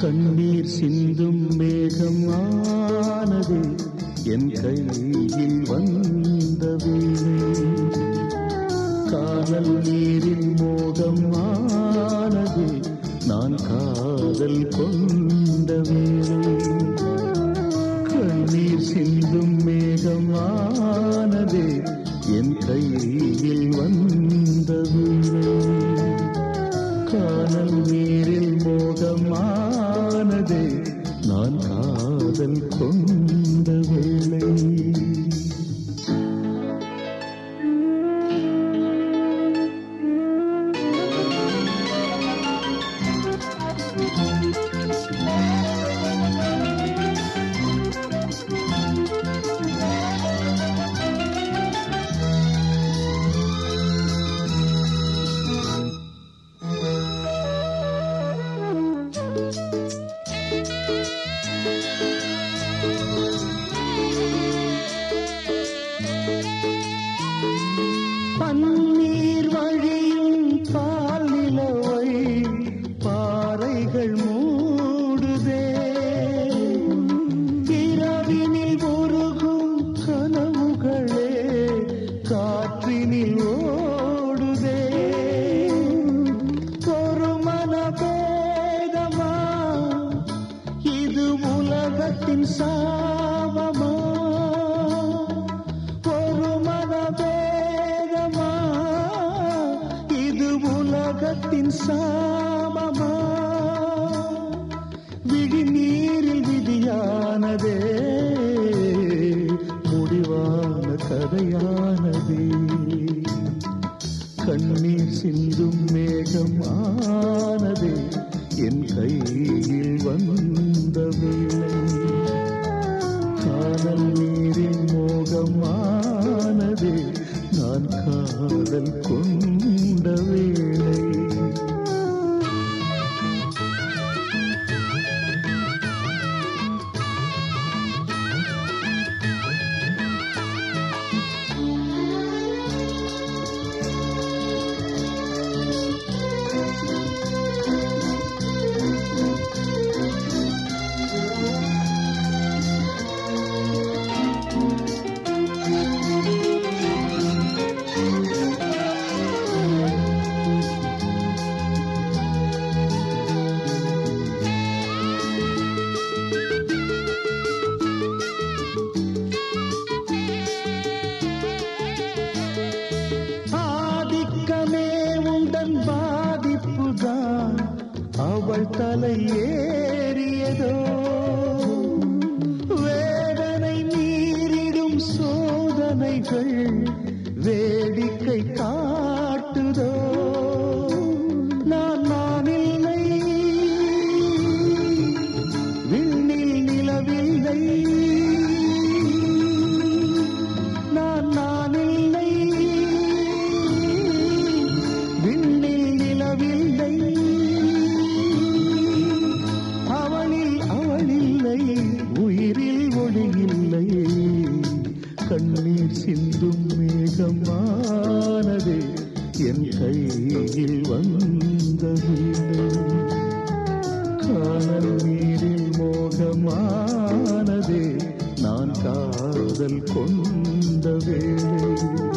கண்ணீர் சிந்தும் மேகமானது என் கையில் வந்த காதல் நீரில் மோகம் ஆனது நான் காதல் கொண்ட வேளை கண்ணீர் சிந்தும் மேகம் ஆனது என் கையில் வந்த வேளை காணல் நீரில் மோகமானது நான் காதல் கொண்ட வேளை பன்னீர் வழியும் பால் நிலவை பாறைகள் மூடுதே. இரவினில் உருகும் கனவுகளே காற்றினில் ஓடுதே. ஒரு மனபேதமா இது உலகத்தின் சாபமா உலகத்தின் சாபமா விழி நீரில் விதியானதே முடிவான கதையானதே. கண்ணீர் சிந்தும் மேகம் ஆனதே என் கையில் வந்த வேளை காதல் நீரின் மோகமானதே நான் காதல் கொண்ட வேளை தலை சிந்தும் என் கையில் வந்தது. காணல் நீரில் மோகமானது நான் காதல் கொண்ட வேளை.